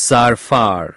سرفار